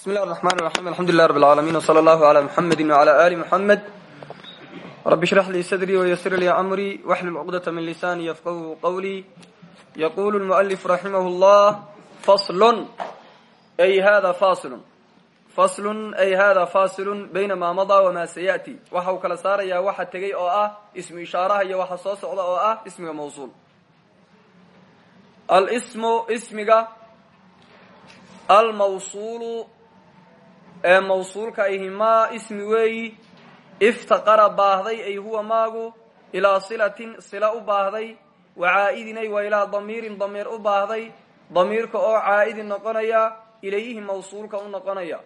bismi llahi raxmaan raxiim alxamdu lilah rab alcaalamiin wsala allahu cala muxamedi wcala ali muxamed rabbi shrax lii sadrii wayasir lii amrii waxlul cuqdata min lisaani yafqahu qawlii yaqulu lmualif raximah llah faslun. Ay hada fasilun faslun ay hada fasilun bayna maa madaa wamaa sayaati waxa uu kala saarayaa waxa tegey oo ah ismu ishaaraha iyo waxa soo socda oo ah ismiga mawsuul. Alsmu ismiga almawsuulu ee mawsuulka ahi maa ismi weeyi iftaqara baahday ay huwa maagu ilaa silatin sila u baahday wa caa'idin ay wa ilaa damiirin damiir u baahday damiirka oo caa'idin noqonaya ilayhi mawsuulka u noqonaya.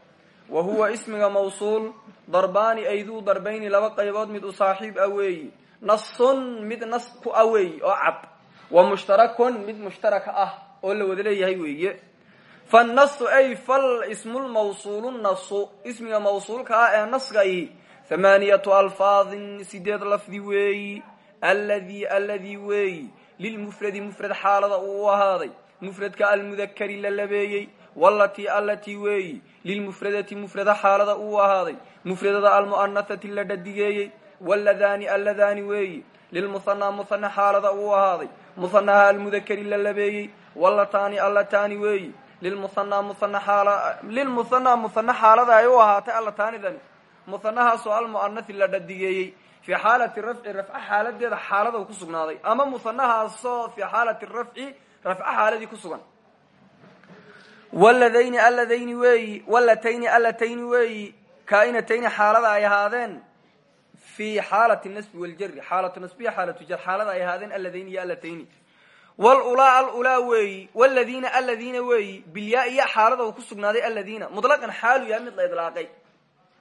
Wa huwa ismiga mawsuul darbaani ayduu darbayni laba qaybood mid u saaxiib ah weeyi nasun mid nas ku ah oo cad. Wa mushtarakun mid mushtaraka ah oo la wada leeyahay weeye fannasu ay fal ismulmawsuulu nasu ismiga mawsuulka ah ee naska ahi hamaaniyatu alfaadin sideed lafdi weeyi alladii alladii weeyi lilmufradi mufrad xaalada uu ahaaday mufradka almudakari la labeeyey walatii allatii weeyi lilmufradati mufrada xaalada uu ahaaday mufradada almu'anahati la dhadigeeyey waladaani alladaani weeyi lilmuhanaa muhana xaalada uu ahaaday muhanaha almudakari la labeeyey walataani allataani lilmuhanaa muhana xaal lilmuhanaa muhana xaalada ay u ahaatay allataanidani muhanahaasoo almu'anathi la dhadigeeyey fii xaalati rafci rafca xaaladeeda xaalada ku sugnaaday ama muhanahaasoo fii xaalati rafci rafca xaaladii ku sugan waladayni alladayni weeyi walatayni allatayni weeyi kaainatayni xaalada ay ahaadeen fii xaalati nasbi waljari xaalatu nasbiya xaalatu jar xaalada ay ahaadeen alladayni iyo allatayni wlulaa alulaa weeyi wladiina aladiina weeyi bilyaa iya xaalada ku sugnaaday aladiina mutlaqan xaalu yahay mid la idlaaqay.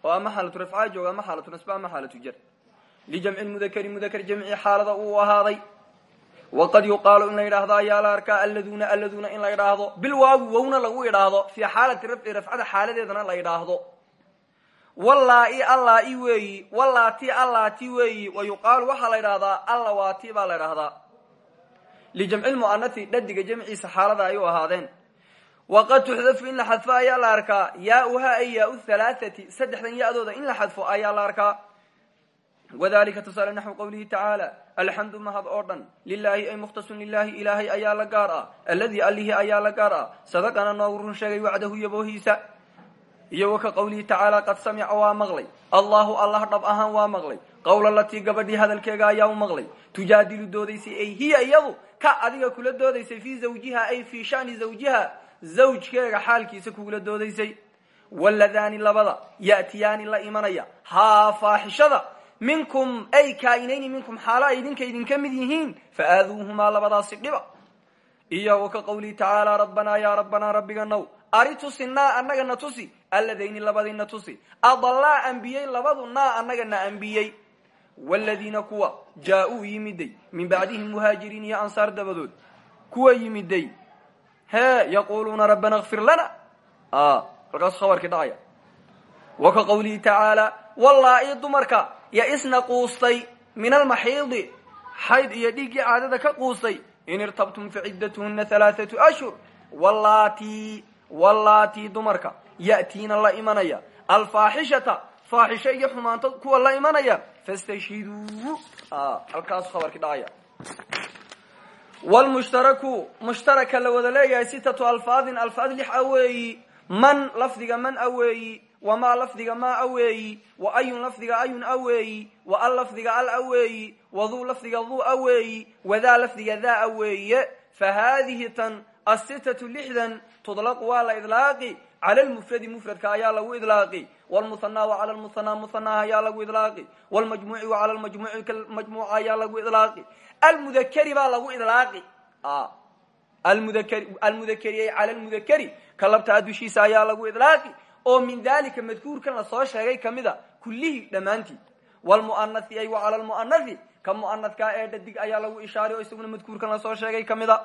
Oo ama xaalatu rafcaa jooga ama xaalatu nasba ama xaalatu jar lijamci mudakari mudakar jamci xaalada uu ahaaday. Waqad yuqaalu in la yidhaahdo ayaa la arkaa alladuna alladuna in la yidhaahdo. Bilwaawi wowna lagu idhaahdo fii xaalati rafci rafcada xaaladeedana la yidhaahdo. Wallaa-i allaa-i weeyi wallaati allaati weeyi wa yuqaalu waxaa la yidhahdaa allawaati baa la ydhahdaa lijamci lmu'anati dhadiga jamciisa xaalada ay u ahaadeen. Waqad tuxdafu in la xadfo ayaa la arkaa yaauha ay yaau halaathati saddexdan ya-dooda in la xadfo ayaa la arkaa. Wadalika tusaale naxwu qowlihi tacaala alxamdu mahad oo dhan lilaahi ay mukhtasun lilaahi ilaahay ayaa la gaar ah alladii allihii ayaa la gaar ah sadaqana noogu run sheegay wacdahu yaboohiisa iyo wa ka qowlihi tacaala qad samica waa maqlay. Allahu allah dhab ahaan waa maqlay. Qowla latii gabadhii hadalkeega ayaa u maqlay. Tujaadilu doodaysay ka adiga kula doodaysay fii zawjiha ay fii shani zawjiha zawjkeega xaalkiisa kugula doodaysay. Waladaani labada ya'tiyaani la imanaya haa faaxishada minkum ay kaainayni minkum xaalo ay idinka idinka mid yihiin faaaduuhumaa labadaasi dhiba. Iyo ka qowlihi tacaala rabbanaa yaa rabbanaa rabbiga now ari tusi naa annaga na tusi alladayni labadii na tusi adallaa ambiyey labadu naa annaga na ambiyey waladiina kuwa jaa-uu yimiday min bacdihim muhaajiriin iyo ansaar dabadood kuwa yimiday hee yaquuluuna rabbana kfir lana halkaasu khabarkii dhacaya wa ka qowlihi tacaala wallaa-i dumarka ya-isna quustay min almaxiidi xayd iyo dhiiggii caadada ka quustay in irtabtum faciddatuhuna halaathatu ashhur wallaatii wallaatii dumarka ya'tiina faaxisho iyo xumaanto kuwa la imanaya. Fastashhiduu halkaasu khabarkii dhacaya wlmushtaraku mushtaraka la wada leeyahay sitatu alfaadin alfaad lix a weeyi man lafdiga man a weeyi wamaa lafdiga maa a wa ayun lafdiga ayun a wa al lafdiga al a weeyi waduu lafdiga duu a weeyi wadaa lafdiga daa a fa haadihi tan asitatu lixdan tudlaqu waa la idlaaqi cala lmufradi mufradka ayaa lagu idlaaqi wlmuhanaa wa cala lmuhanaa muhanaha ayaa lagu idlaaqi wlmajmuuci wa cala lmajmuuci majmuuca ayaa lagu idlaaqi almudakeri baa lagu idlaaqi almudakri almudakeri ay cala lmudakeri ka labtaa dushiisa ayaa lagu idlaaqi oo min dalika madkuurkan la soo sheegay kamida kullihii dhammaantii wlmu'anathi ay wa cala lmu'anathi ka mu'anadkaa ee dhadig ayaa lagu ishaari oo isaguna madkuurkan la soo sheegay kamida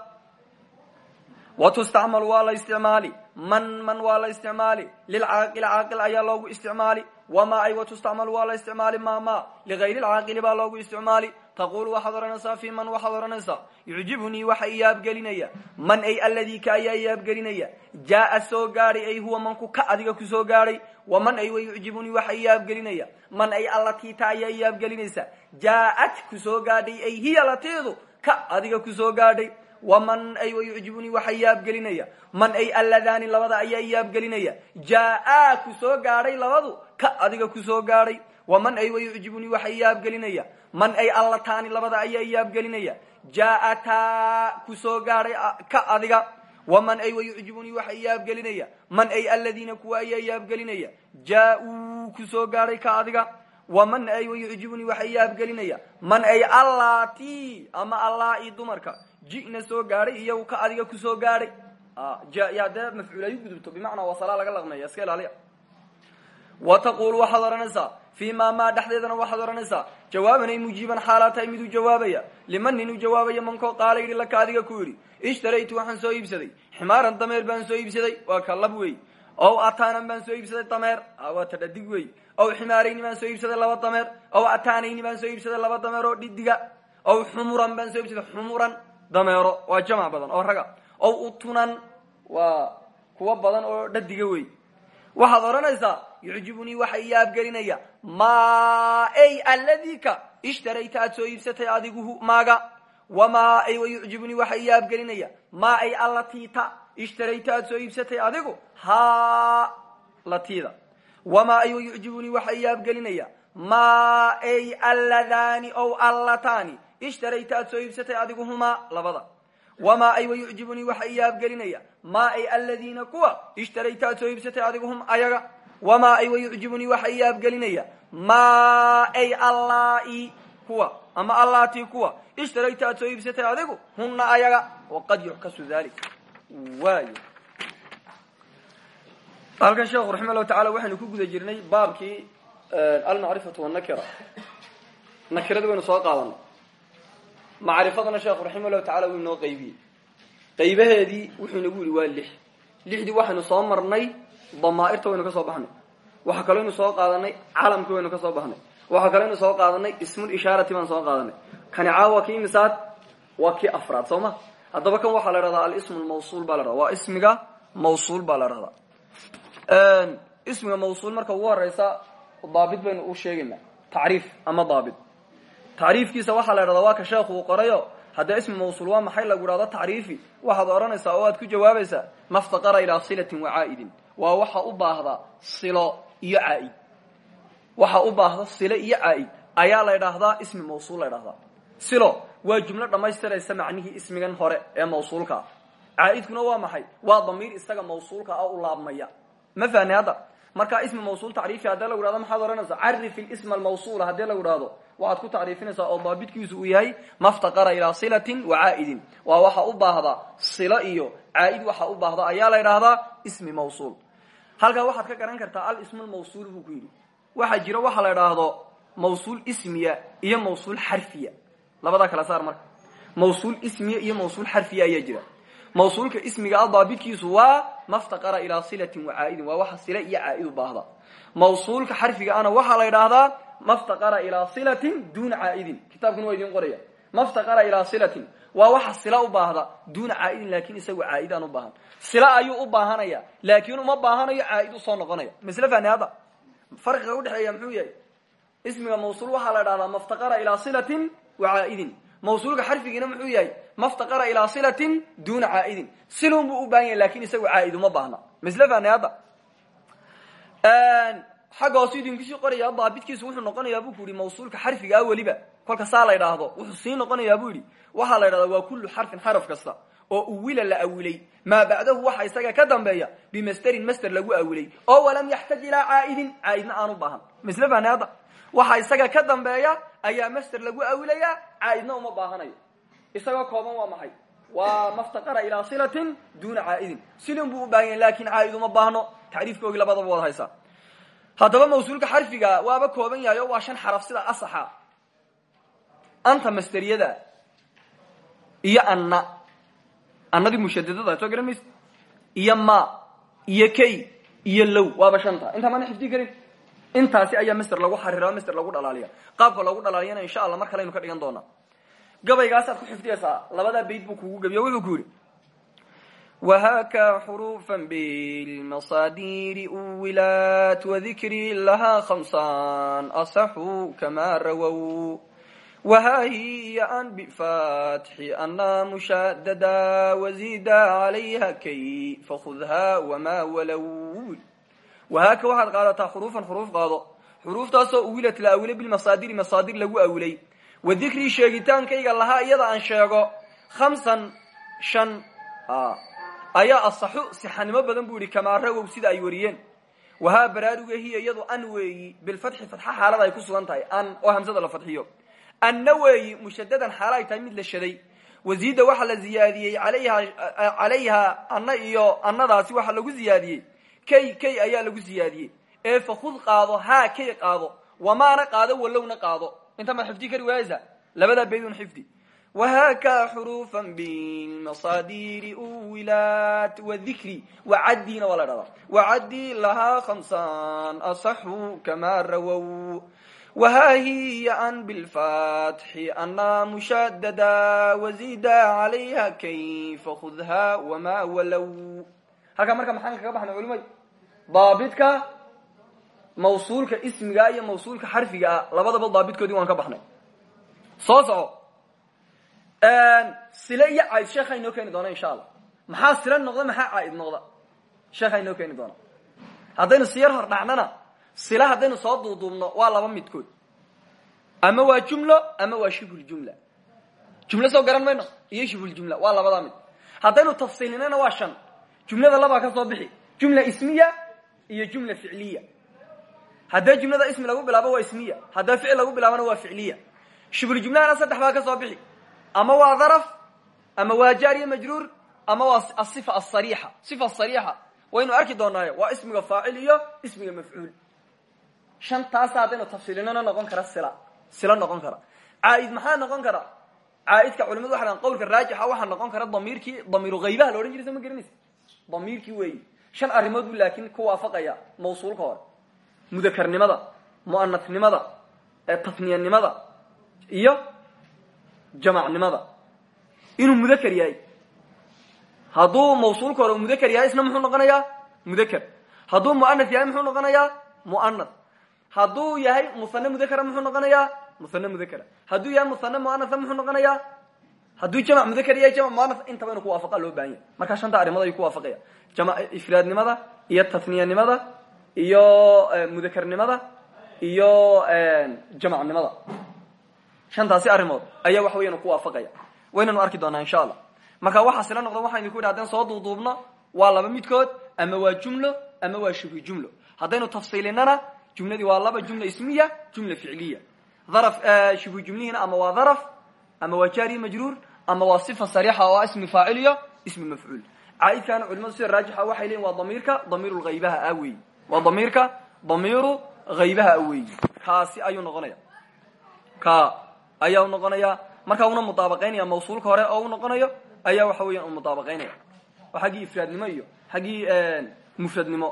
wa tustacmalu waa la isticmaali man man waa la isticmaali. Lilcaaqili caaqil ayaa loogu isticmaali. Wamaa ay watustacmal waa la isticmaali. Mama ligayri lcaaqili baa loogu isticmaali. Taqulu waxaad odhanaysaa fi man waxaad odhanaysaa yucjibunii waxa iyaabgelinaya man ay alladii ka ayaa iyaabgelinaya jaaa soo gaadhay ay huwa manku ka adiga ku soo gaadhay waman ay wayucjibunii waxa iyaabgelinaya man ay allatiita ayaa iyaabgelinaysa jaaat ku soo gaadhay ay hiya latiidu ka adiga ku soo gaadhay waman ay wayucjibunii waxa yaabgelinaya man ay alladani labada ayaa yaabgelinaya jaa ku soo gaadhay labadu ka adiga ku soo gaadhay waman ay wayucjibunii waxa yaabgelinaya man ay allatani labada ayaa yaabgelinaya jaataa ku soo gaadhay ka adiga waman ay wayucjibunii waxa yaabgelinaya man ay aladiina kuwa ayaa yaabgelinaya jaa-uu ku soo gaadhay ka adiga waman ay wayucjibunii waxa yaabgelinaya man ay allati ama allaa-i dumarka jina soo gaadhay iyagu ka adiga ku soo gaadhay ya dee mafcuul ay u gudubto bimacnaa wasala laga laqmeeya iska ilaaliya. Wa taqulu waxaad odhanaysaa fii ma maa dhexdeedana waxaad odhanaysaa jawaaban ay mujiiban xaalaa tahay miduu jawaabaya. Liman nin u jawaabaya mankoo qaala yidhi laka adiga ku yidhi ishtaraytu waxaan soo iibsaday. Ximaaran dameer baan soo iibsaday. Waa ka lab wey. Ow ataanan baan soo iibsaday dameer. Waa ta dhadig wey. Ow ximaarayni baan soo iibsaday laba dameer. Ow ataanayni baan soo iibsaday laba dameer oo dhidiga. Ow xumuran baan soo iibsaday xumuran dameero waa jamac badan oo raga. Ow utunan waa kuwa badan oo dhadiga wey waxaad odhanaysaa yucjibunii waxa iyaabgelinaya ma ay alladika ishtarayta aad soo iibsatay adigu maaga? Wamaa ay wayucjibunii waxa iyaabgelinaya ma ay allatiita ishtarayta aad soo iibsatay adigu? Ha latida wamaa ay wayucjibunii waxa iyaabgelinaya ma ay alladani ow allatani ishtarayta aad soo iibsatay adigu humaa labada. Wamaa ay wayucjibunii waxa iyaabgelinaya maa ay aladiina kuwa ishtarayta aad soo iibsatay adigu hum ayaga. Wamaa ay wayucjibunii waxa iyaabgelinaya maa ay allai kuwa ama allati kuwa ishtarayta aad soo iibsatay adigu huna ayaga. Waqad yuxkasu dalik waayo. Halkan sheekhu raxima llahu tacala waxaynu ku guda jirnay baabkii almacrifatu wanakira nakirada waynu soo qaadanay macrifadana sheekhu raxima llahu tacala wuu inoo qaybiyey qaybaheedii wuxuu inagu yidhi waa lix. Lixdii waxaynu soo marnay damaairta waynu ka soo baxnay. Waxaa kaloo ynu soo qaadanay calamkii waynu ka soo baxnay. Waxaa kaloo ynu soo qaadanay ismul ishaarati baan soo qaadanay. Kani caawa waa kii misaad? Waa kii afraad soo ma? Haddaba kan waxaa la dhahdaa alismu lmawsuul baa la dhahda waa ismiga mawsuul baa la dhahdaa ismiga mawsuul marka ugu horeysa daabit baynu u sheegaynaa. Tacriif ama daabit tacriifkiisa waxaa la dhahdaa waa ka sheekhu uu qorayo? Haddee ismi mawsuul waa maxay? Lagu dhahdo tacriifi waxaad odhanaysaa oo aad ku jawaabaysaa maftaqara ilaa silatin wa caa'idin. Waa waxa u baahda silo iyo caaid. Waxa u baahda silo iyo caaid. Ayaa la ydhaahdaa ismi mawsuul la ydhahdaa silo waa jumlo dhammaystiraysa macnihii ismigan hore ee mawsuulkaa caaidkuna waa maxay? Waa damiir isaga mawsuulka ah u laabmaya. Ma fahni hadda? Markaa ismi mawsuul tacriifi haddii lagu hahdo maxaad odhanaysaa carif ilisma almawsuula. Haddii lagu dhahdo waxaad ku tacriifinaysaa oo daabitkiisu uu yahay maftaqara ilaa silatin wa caa'idin. Waa waxa u baahda silo iyo caa'id waxa u baahda ayaa la ydhaahdaa ismi mawsuul. Halkaa waxaad ka garan kartaa alismu lmawsuul buu ku yidhi. Waxaa jira waxa la idhaahdo mawsuul ismiya iyo mawsuul xarfiya. Labadaa kala saar marka. Mawsuul ismiya iyo mawsuul xarfiya ayaa jira. Mawsuulka ismiga a daabitkiisu waa maftaqara ilaa silatin wa caa'idin. Waa waxa sila iyo caa'id u baahda. Mawsuulka xarfiga ana waxaa la ydhaahdaa maftaqara ilaa silatin duuna caa'idin. Kitaabkuna waa idin qoraya. Maftaqara ilaa silatin. Waa waxa sila u baahda duuna caa'idin laakin isagu caa'id aan u baahan. Sila ayuu u baahanaya laakiin uma baahanayo caa'id u soo noqonaya. Masle fahni hadda farqiga udhexeeya muxuu yahay? Ismiga mawsuul waxaa la dhahdaa maftaqara ilaa silatin wa caa'idin. Mawsuulka xarfigiina muxuu yahay maftaqara ilaa silatin duuna caa'idin. Silun buu u baahan yahay laakiin isagu caa'id uma baahna. Masle fahni hadda xagga hoose idinkusii qoraya daabitkiisu wuxuu noqonayaa bu ku yihi mawsuulka xarfigaa weliba. Kolka saa la ydhaahdo wuxuu sii noqonayaa bu yidhi la ydhahdaa waa kullu xarfin xaraf kasta oo uwila la awilay. Maa bacdahu waxa isaga ka dambeeya bimasterin master lagu awilay. Oo walam yaxtaj ilaa caa'idin. Caa'idna aan u baahan. Misle fahni hadda waxa isaga ka dambeeya ayaa master lagu awilaya caa'idna uma baahanayo. Isagoo kooban waa maxay? Waa maftaqara ilaa silatin duuna caa'idin. Silin buu baahan yahay laakiin caa'id uma baahno. Tacriifkoogii labadaba wad haysaa haddaba mawsuulka xarfiga waaba kooban yahay oo waa shan xaraf sida asaxa anta masteriyada iyo anna. Annadii mushadadada soo garan iyo ma iyo kay iyo low waaba shanta. Intaa maana xifdi karin? Intaasi ayaa master lagu xarira master lagu dhalaaliya. Qaabka lagu dhalaaliyana insha allah mar kaleaynu ka dhigan doonaa. Gabaygaasaad ku xifdiyaysaa labadaa bayd buu kugu gabiyo wuxuu ku وhاkا حروفا بالمصادير أولات وذكري لها خمسان أصحوا كما رووا وها هي أن بفتح أنا مشددا وزيدا عليها كي فخذها وما ولو وهاaka waxaad qaadataa xruفan xruف qaado xruuftaasoo uwilat la awilay bilmasaadir masaadir lagu awilay wadikrii sheegitaankayga lahaa iyada aan sheego hamsan shan ayaa asaxu sixanimo badan buu yihi kamaa rawow sida ay wariyeen. Wahaa baraaruga hiya iyadu an weeyi bilfatxi fatxa xaalada ay ku sugan tahay an oo hamsada la fadxiyo anna weeyi mushadadan xaalo ay tahay mid la shaday. Wasiida waxaa la ziyaadiyey alayha anna iyo annadaasi waxaa lagu ziyaadiyey. Kay kay ayaa lagu ziyaadiyey. Ee fakud qaado haa kay qaado. Wamaana qaado walowna qaado. Inta maad xifdi kari waayeysa labadaa baydun xifdi whaka xrufa bmasadiri wilat wdikri wacaddiina waa la dhahda wacaddi lahaa khamsan asaxu kama rawow wahaa hiya an bilfatxi anaa mushadada wazida calayha kayfa khudha wama walow halkaa marka maxaan kaga baxna culimay daabidka mawsuulka ismiga iyo mawsuulka xarfiga ah labadaba daabidkoodii waan ka baxnay soo soco sile iyo caaid sheekha inoo keeni doona insha allah maxaa sile noqda maxaa caaid noqda? Sheekha inoo keeni doona haddaynu siyar hor dhacnana sile haddaynu soo duuduubno waa laba midkood. Ama waa jumlo ama waa shibhuljumla jumlo soo garan mayno? Iyo shibhuljumla waa labadaa mid. Haddaynu tafsiilinana waa shan. Jumlada labaa ka soo bixi. Jumla ismiya iyo jumla ficliya. Haddee jumlada ismi lagu bilaabo waa ismiya. Haddee ficil lagu bilaabona waa ficliya. Shibhuljumlahana saddex baa ka soo bixi ama waa daraf ama waa jaariya majruur ama waa asifa asariixa sifa asariixa waynu arki doonaayo waa ismiga faacil iyo ismiga mafcuul. Shantaasa haddaynu tafsiilinana noqon kara sila sila noqon kara. Caaid maxaa noqon kara? Caaidka culimadu waxa dhahan qawlka raajixa waxaa noqon kara damiirkii damiiru haybaha la odhan jiray soo ma garanaysa damiirkii weeyi. Shan arrimood buu laakiin ku waafaqaya mawsuulka hore. Mudakarnimada mu'anasnimada tasniyanimada iyo jamacnimada. Inuu mudakr yahay. Hadduu mawsuulka hore mudakr yahay isna muxuu noqonayaa mudakr hadduu muanas yahay muxuu noqonayaa muanas hadduu yahay musane mudakra muxuu noqonayaa musane mudakra hadduu yahay musane muanasa muxuu noqonayaa hadduu jamc mudakr yahay jamc muanas intaba inu kuwaafaqa loo baahan yahay. Markaa shanta arrimood ayuu kuwaafaqaya jam ifraadnimada iyo tasniyanimada iyo mudakarnimada iyo jamacnimada shantaasi arrimood ayaa wax weyan ku waafaqaya. Waynanu arki doonaa insha allah. Marka waxaa sila noqda waxaan idinku yidhi haddayn soo duuduubno waa laba midkood ama waa jumlo ama waa shibhi jumlo. Haddaynu tafsiilinana jumladii waa laba jumla ismiya jumla ficliya. Daraf shibhu jumlihiina ama waa daraf ama waa jaari majruur ama waa sifa sariixa oo ismi faacil iyo ismi mafcuul. Caaidkaana culimadu sida raajixa waxay leeyiin waa damiirka damiiru haybaha a weeyi. Waa damiirka damiiru haybaha a weeyi. Kaasi ayuu noqonaya ka ayaa u noqonaya. Markaa una mudaabaqaynaya mawsuulka hore oo u noqonayo ayaa waxa weyan u mudaabaqaynaya oo xaggii ifraadnimo iyo xaggii mufradnimo.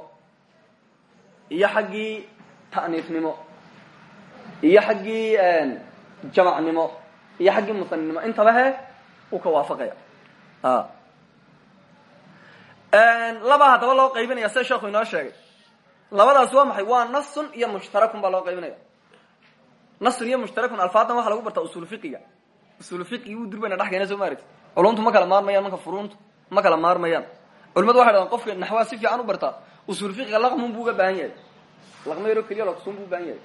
Iyo xaggii ta'niifnimo. Iyo xaggii jamacnimo. Iyo xaggii musaninimo intaba he u ka waafaqaya. Labaa haddaba loo qaybinaya sida sheekhu inoo sheegay. Labadaas waa maxay? Waa nasun iyo mushtarakun baa loo qaybinaya nasun iyo mushtarakun alfaadan waxaa lagu bartaa usul fiqiga usul fiqigi u durbayna dhex keena soo maaragti culumtu ma kala maarmayaan marka furuuntu ma kala maarmayaan. Culimadu waxay dhahdaan qofka naxwaa si fiican u bartaa usul fiqiga laqmun buu uga baahan yahay. Laqma yaro keliya laqsun buu ubaahan yahay.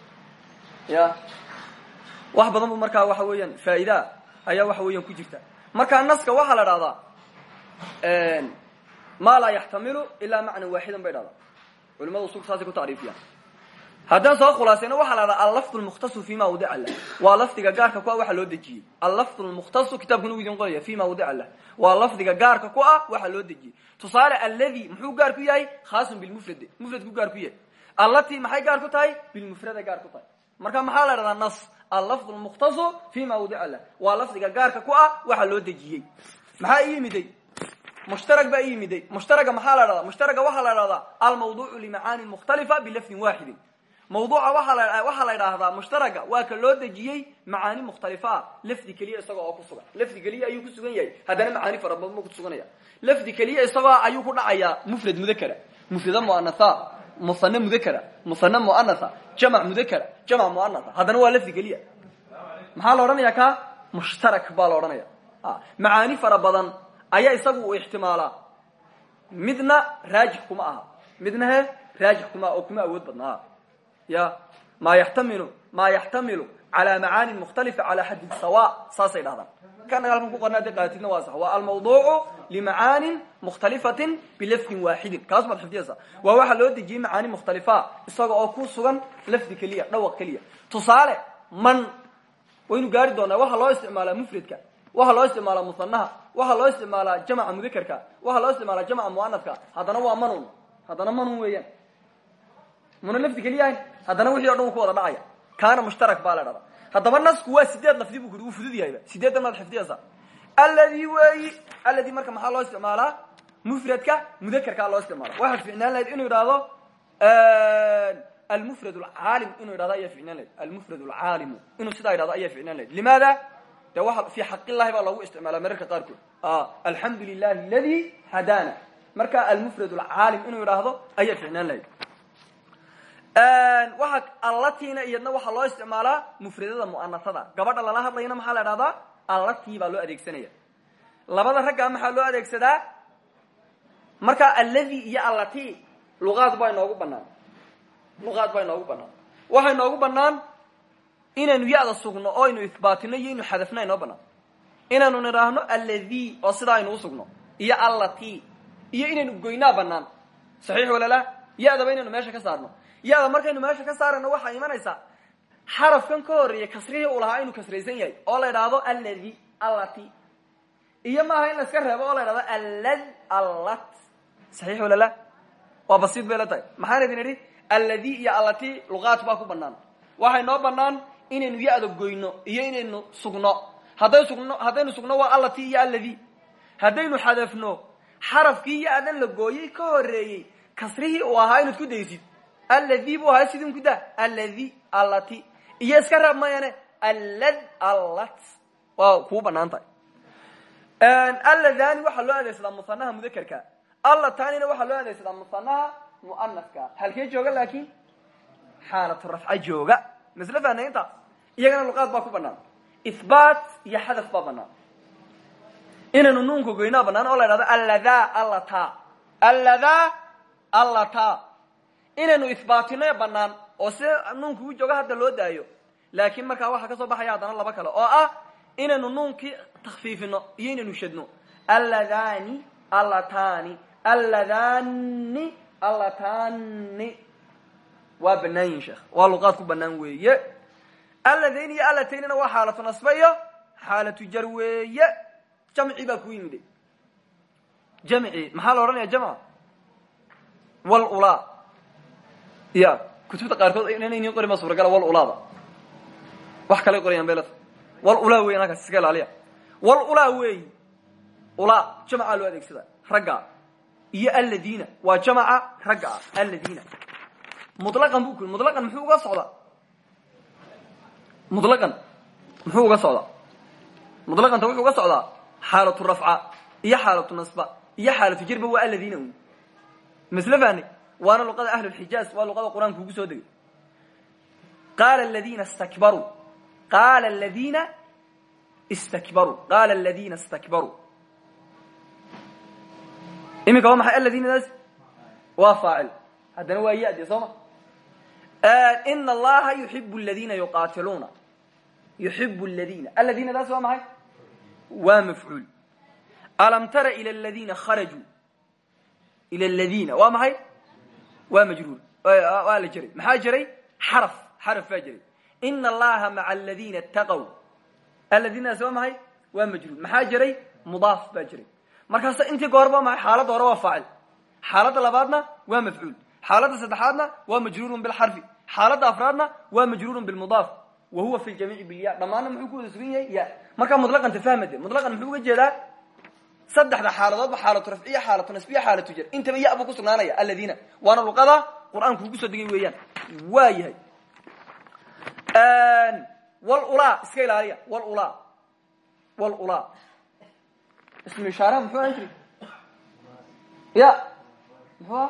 Ya. Wax badan bu markaa waxa weeyaan faa'idaa ayaa waxa weeyaan ku jirta. Markaa naska waxaa la dhahdaa ma laa yaxtamilu ilaa macnan waaxidan bay dhahdaa culimadu usulka saasay ku tacriifiyaan haddaan soo khulaasayna waxaa la dhahdaa allafdu lmukhtasu fi ma wadica lah waa lafdiga gaarka ku ah waxa loo dejiyey allafdu lmukhtasu kitaabkuna u idin qoraya fi ma wadica lah waa lafdiga gaarka ku ah waxa loo dejiyey tusaale alladi muxuu gaar ku yahay? Khaasun bilmufrade mufradku gaar ku yahay. Allati maxay gaar ku tahay? Bilmufrada gaar ku tahay. Marka maxaa la dhahdaa nas? Allafdu lmukhtasu fi ma wadica lah waa lafdiga gaarka ku ah waxa loo dejiyey. Maxaa iyimiday mushtarag baa yimiday mushtaraga maxaa la dhahdaa mushtaraga waxaa la dhahdaa almawduucu limacaani mukhtalifa bilafdin waaxidin mawduuca waxaa la idhaahdaa mushtaraga waa ka loo dejiyey macaani mukhtalifa. Ah lafdi keliya isagoo oo ku sugan. Lafdi keliya ayuu ku sugan yahay. Haddana macaani fara badan buu kusuganaya lafdi keliya isagoo ayuu ku dhacayaa mufrad mudakara. Mufrada muanatha musane mudakara musane muanatha jamac mudakara jamac muanatha. Haddana waa lafdi keliya. Maxaa la odhanaya ka? Mushtarak baa la odhanaya macaani fara badan ayaa isagu uu ixtimaalaa midna raajix kuma aha. Midna he kuma oo kuma awood badnaa ya ma yaxtamilu ma yaxtamilu calى macaani mukhtalifa calى xaddi sawa saasay dhahdaan kana halkan ku qorna adi qaatidna waa sax waa almawduucu limacaani mukhtalifatin bilafdin waaxidin kaas baad xifdiyaysa waa waxaa loo dejiyey macaani mukhtalifa isaga oo ku sugan lafdi keliya dhawaq keliya tusaale man waynu gaari doonaa waxaa loo isticmaalaa mufradka waxaa loo isticmaalaa musanaha waxaa loo isticmaalaa jamca mudakerka waxaa loo isticmaalaa jamca muanadka haddana waa manun haddana manun weeyaan muna lafdi keliyahayn haddana wixii o dhan uu ku wada dhacaya. Kaana mushtarak baa la dhahdaa. Haddaba nasku waa sideed lafdi bu kuri wuu fudud yahayba sideeddan maad xifdiyaysaa aladi weyi aladi marka maxaa loo isticmaalaa? Mufradka mudakerkaa loo isticmaala waxaad ficnaan lahayd inuu idhaahdo almufrad alcaalim inuu idhahdo ayaa ficnaan lahayd. Almufrad alcaalimu inuu sidaa idhahdo ayaa ficnaan lahayd. Limaada? De waa fi xaq illahi baa loogu isticmaala mararka qaarkood. Alxamdu lilahi aladi hadana marka almufrad alcaalim inuu idhaahdo ayaa ficnaan lahayd waxa allatiina iyadna waxaa loo isticmaalaa mufradada mu'anasada. Gabadha lala hadlayna maxaa la dhahdaa allatii baa loo adeegsanaya. Labada raggaa maxaa loo adeegsadaa? Marka alladi iyo allati luqaad baa inoogu banaan luqaad baa inoogu banaan waxaa inoogu banaan inaynu ya-da sugno oo aynu ihbaatino iyo inu xadafno inoo banaan inaanu nidhaahno alladi oo sidaa aynu usugno iyo allati iyo inaynu goynaa banaan saxiix walala? Ya-daba inaynu meesha ka saarno ya-da markaynu meesha ka saarayno waxaa imanaysaa xarafkan ka horreeya kasrihii uu lahaa inuu kasraysan yahay oo la idhaahdo alladi allati. Iyo maaha in la iska reebo oo la idhahdo allad allat. Saxiix walala waa basiid bay la tahay. Maxaan idin idhi alladi iyo allati luqaat baa ku banaan waxay noo banaan inaynu ya-da goyno iyo inaynu sugno. Hadday sugno haddaynu sugno waa allati iyo alladi haddaynu xadafno xarafkii ya-dan la gooyey ka horeeyey kasrihii uu ahaa inaad ku daysid alladi buu ahaa sidin ku daa alladi allati iyo iska reeb mayane allad allat waa kuu bannaan tahay alladani waxaa loo adeegsadaa musanaha mudakerka allatanina waxaa loo adeegsadaa musanaha muanaska halkee jooga laakin xaalatu rafca jooga masle fahna intaas iyagana luqaad baa ku banaan ihbaat iyo xadaf baa banaan inaynu nuunka goynaa banaan oo la idhahdo allada allata allada allata inaynu ihbaatino banaan oo si nuunka u jooga hadda loo daayo. Laakiin markaa waxaa ka soo baxaya haddana laba kale oo ah inaynu nuunkii takfiifino iyo inaynu shadno alladani allatani alladani allatani waa banaan yihiin sheekh. Waa luqaad ku banaan weeye. Alladayn iyo allataynina waa xaalatu nasbe xaalatu jar weeye. Jamci baa ku yimid. Jamci maxaa la odhanaya jamca walula ya kutubta qaarkood inana inin qori ma suuragala walulaada wax kalay qorayaan beelata walulaa weyan halkaas iska ilaaliya. Walulaa weeyi ulaa jamcaa loo adeegsada ragga. Iyo alladina waa jamca ragga ah alladina mulaqan bu ku mulaqan muxuu uga socdaa? Mulaqan muxuu uga socdaa? Mulaqanta wuxuu uga socdaa xaalatu rafca iyo xaalatu nasba iyo xaalatu jirba waa alladina un masle fahni waana luqada ahlulxijaaz waa luqada qur'aanka ugu soo degay. Qaala ladina stakbaruu qaala ladina istakbaruu qaala ladina istakbaruu iminka waa maxay aladinadaas waa faacil. Haddana waa ya-de soo ma? Ina allaha yuxibu ladina yuqaatiluuna. Yuxibu ladina aladinadaas waa maxay? Waa mafcuul. Alam tara ila ladina kharajuu ila ladina waa maxay waa majruur. Waa la jiray. Maxaa jiray? Xaraf. Xaraf baa jiray. Ina allaha maca aladina itaqow aladinadaas waa maxay waa majruur. Maxaa jiray? Mudaaf baa jiray. Markaasa intii goorba waa maxay xaaladda hore waa faacil. Xaaladda labaadna waa mafcuul. Xaaladda saddexaadna waa majruurun bilxarfi xaaladda afraadna waa majruurun bilmudaaf wa huwa fi ljamiici bilya dhammaanna muxuu ku wada sugan yahay? Ya. Markaa mutlaqan tafahmade mutlaqan muxuu uga jeedaa saddexda xaaladoodba xaalatu rafciya xaalatu nasbiya xaalatu jar intaba ya buu ku sugnaanaya aladiina waana luqada qur'aanku ugu soo degay weeyaan. Waa yahay. Wlulaa iska ilaaliya. Wlulaa wlulaa ismu ishaaraha muxuu ahan jiri ya. Muxuu ah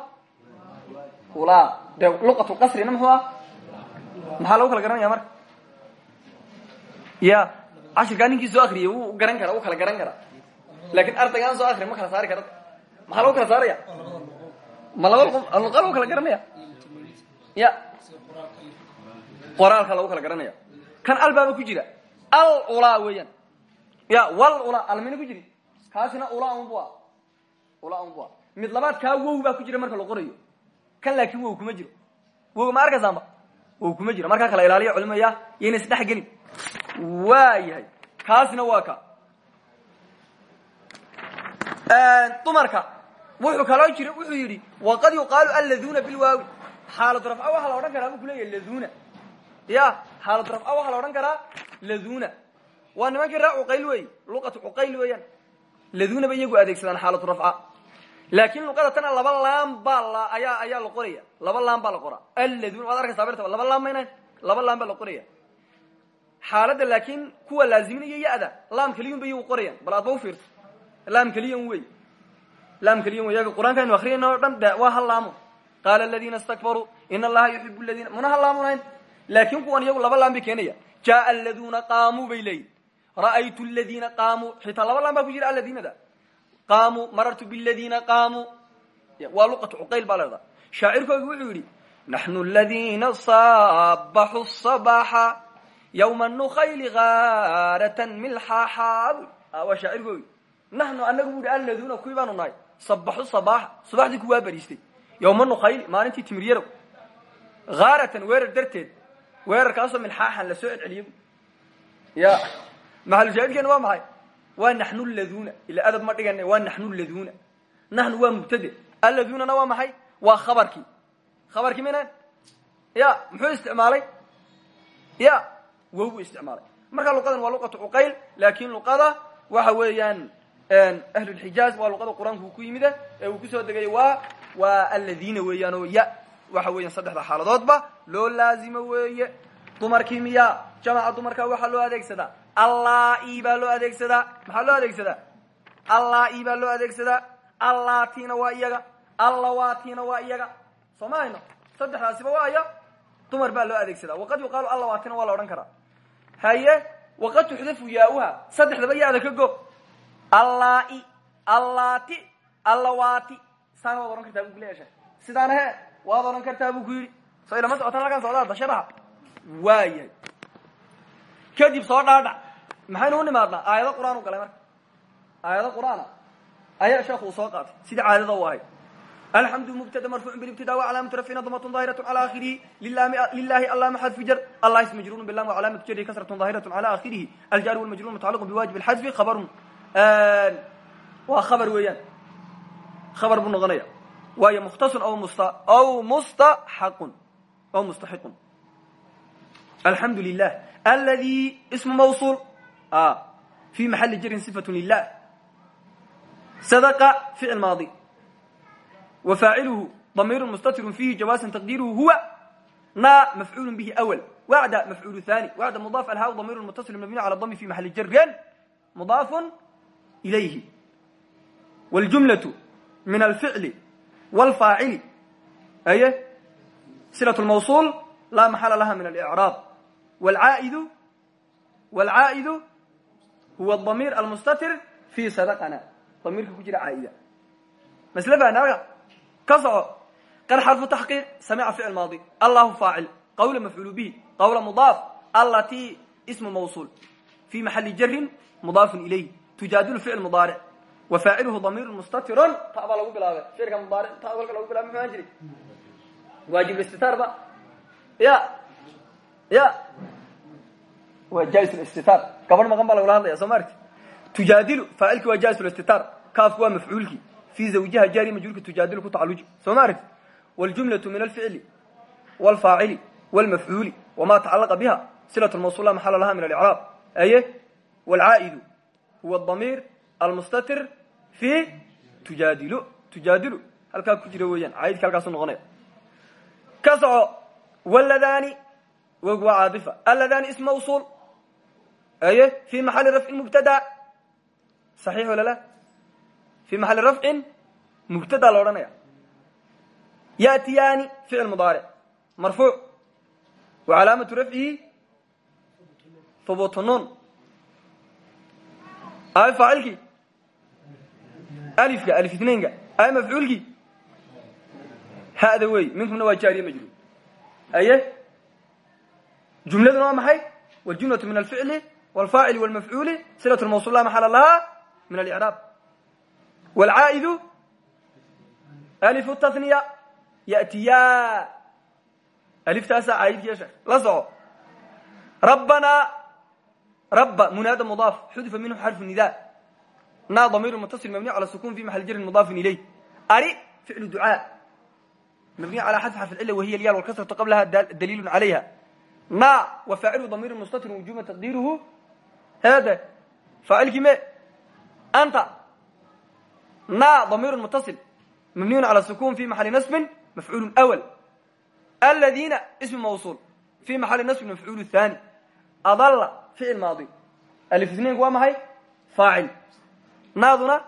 ulaa de luqatu qasrina muxuu ah maxaa lagu kala garanaya marka ya. Cashirkaa ninkii soo akriyay wuu garan kara wuu kala garan karaa laakin ardaygaan soo akriya ma kala saari kara maxaa lagu kala saaraya? Ma laba lagu kala garanaya? Ya. Qoraalka lagu kala garanaya. Kan albaaba ku jira? Al ulaa weeyaan. Ya wal ulaa almina ku jiri. Kaasina ulaa unbu a ulaa unbu a mid labaad kaa wow baa ku jira marka la qorayo. Kan laakin wow kuma jiro. Wow ma arkaysaanba wow kuma jiro. Markaa kala ilaaliya culimaya yayna isdhex kaasina waa ka dumarka. Wuxuu kaloo jira wuxuu yidhi waqad yuqaalu alladuna bilwaawi. Xaalatu rafca waxaa la odhan karaa buu kuleeyahy laduna ya xaalatu rafca waxaa la odhan karaa laduna waa nimankii raa cuqayl wey luqatu cuqayl weeyaan. Laduna ba iyagu adeegsadaan xaalatu rafca laakin luqada tana laba laam baa ayaa ayaa la qoraya. Laba laam baa la qoraa. Alladuna waad arkaysaa berta laba laam maynayn? Laba laam baa la qoraya. Xaaladda laakin kuwa laaziminaya ya-da laam keliyun ba iyagu qorayaan. Bal aadba ufiirto laam keliyan wey laam keliyan wey yaga qur'aanka aynu akriyayna o dhan de waa hal laamo qaala in allaha yuxibu ladina muna hal laamunayn laakin kuwan iyagu laba laam bay keenaya. Jaaa aladuna qaamuu ra'aytu ladina qaamuu xitaa laba laam baa ku jira aladinada qaamuu marartu biladina qaamuu waa luqatu cuqayl baa shaacirkoogi wuxuu yidhi naxnu ladina sabaxu sabaxa yawma nukhayli gaaratan milxaaxa waa shaacirkoogi naxnu anagu bu hi alladuna kuwii baanu nahay sabaxu sabaaxa subaxdii kuwaa bariistay yawma nukhayli maalintii timiryalow haaratan weerar darteed weerarkaasoo milxaaxan la soo celceliye ya maxalushaahidkeena waa maxay waa naxnu laduna ila adab ma dhigana waa naxnu laduna naxnu waa mubtade alladunana waa maxay waa khabarkii khabarkii minan ya muxuu isticmaalay ya wow buu isticmaalay marka luqadan waa luqatu cuqayl laakin luqada waxa weeyaan ahlulxijaaz waa luqada qur'aanku ku yimide ee uu ku soo degay waa waa alladina weeyaan oo ya waxa weeyaan saddexda xaaladoodba loo laazimo weeye. Dumarkii miya jamaca dumarka waxaa loo adeegsadaa allai baa loo adeegsadaa maxaa loo adeegsadaa allai baa loo adeegsadaa allatina waa iyaga. Allawatina waa iyaga. Soo ma hayno? Saddexdaasiba waa aya dumar baa loo adeegsadaa waqad yuqaalu allawatina waa la odhan karaa. Haye waqad tuxdafu yaauha saddexdaba yaada ka go allai allati allawati saana waad odhan kartaa bu kuleya sidaana he waad odhan kartaa buu ku yidhi so ilama socotaan halkaan socdaa dashadaha waa yahay kadib soo dhaadhac maxaynu u nimaadnaa aayado qur'aan u galay marka. Aayado qur'aana. Ayaa sheekhu uu soo qaatay sidii caadada u ahayd alxamdu mubtada marfuuc bilibtida wacalaamatu rafcina damatun daahiratu cala akhirihi. Lilahi allama xadfi jar. Allah ism majruurun bilam wacalaamatu jarihi kasratun daahiratu cala akhirihi. Aljaari walmajruur mutacaliqun biwajib alxadfi khabarun waa khabar weeyaan. Khabar buu noqonaya. Waayo mukhtasun aw musta aw mustaxaqun aw mustaxiqun. Alxamdu lilah aladi ismu mawsul fi maxali jarin sifatu lilah sadaqa ficil maadi. Wa faaciluhu damiiru mustatirun fihi jawaasan taqdiiruhu huwa na mafcuulu bihi awal wacda mafcuulu thani wacda mudaaf alhaa damiiru mutasil mabni cala dami fi maxali jarin mudaafun ilayhi wاljumlaة min alficli wاlfaacili aye silaة اlmawsul laa maxala laha min alicraab wlcaa'idu wاlcaa'idu huwa damiir almustatir fi sadaqana damiirka ku jira caa'ida masle fahnaaga ka soco qad xarfu taxqiiq samica ficil maadi allahu faacil qawla mafcuulu bihi qawla mudaaf alati ismu mawsul fi maxali jarin mudaafun ilayh tujaadilu ficil mudaaric wa faaciluhu damiiru mustatirun ta baa lagu bilaabay ficilka mudaaric ta kolka lagu bilabay muxuu ahan jiri waajib istitaar ba ya ya waa jais istitaar gabadh maqan baa lagula hadlaya soo ma arti tujaadilu faacilki waa jais istitaar kaafku waa mafcuulki fi zawjiha jaari majruurka tujaadilu ku tacaluji soo ma aragti wاljumlaة min alficli wاlfaacili wاlmafcuuli wama tacalaqa biha silaة mawsul la maxala laha min alicraab aye wاlcaa'idu huwa damiir almustatir fi tujaadilu tujaadilu halkaa ku jira weeyaan caydka halkaasu noqonaya ka soco wladani wog waa caadifa alladani ism mawsuul aye fi maxali rafcin mubtada saxiix wala la fi maxali rafcin mubtada la odhanaya yatiyaani ficil mudaaric marfuuc wa calaamatu rafcihi hubuutu nuun ay faacilkii alifka alif itnainka ay mafcuulkii hada wey minkuna waa jaariye majruur. Aye jumladuna waa maxay? Wljumlatu min alficli wlfaacili wlmafcuuli silat mawsul la maxala laha min alicraab wlcaa'idu alifu tahniya yatiya. Aliftaasaa caayidkiya sheek la soco rabbanaa rabba munaada mudaaf xudifa minhu xarfu nida na damiir mutasil mabni cala sukun fi maxal jarin mudaafin ilayh ari ficlu ducaa mabni ala xadf xarf cila wahiya lyal wlkasratu qablaha daliilu calayha na wa faacilu damiir mustatir wujuba taqdiiruhu hede faacilkii me anta na damiir mutasil mabniyun cala sukun fi maxali nasbin mafcuul wal aladiina ism mawsuul fi maxali nasbin mafcuul thani adalla ficil maadi alif isnainku waa maxay faacil naaduna